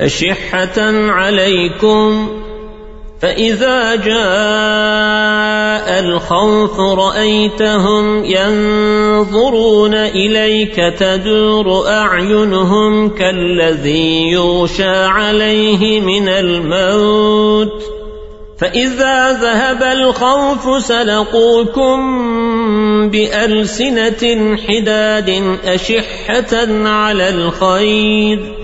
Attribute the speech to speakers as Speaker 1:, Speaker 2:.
Speaker 1: أشحة عليكم فإذا جاء الخوف رأيتهم ينظرون إليك تدور أعينهم كالذي يوشى عليه من الموت فإذا ذهب الخوف سلقوكم بألسنة حداد أشحة على الخير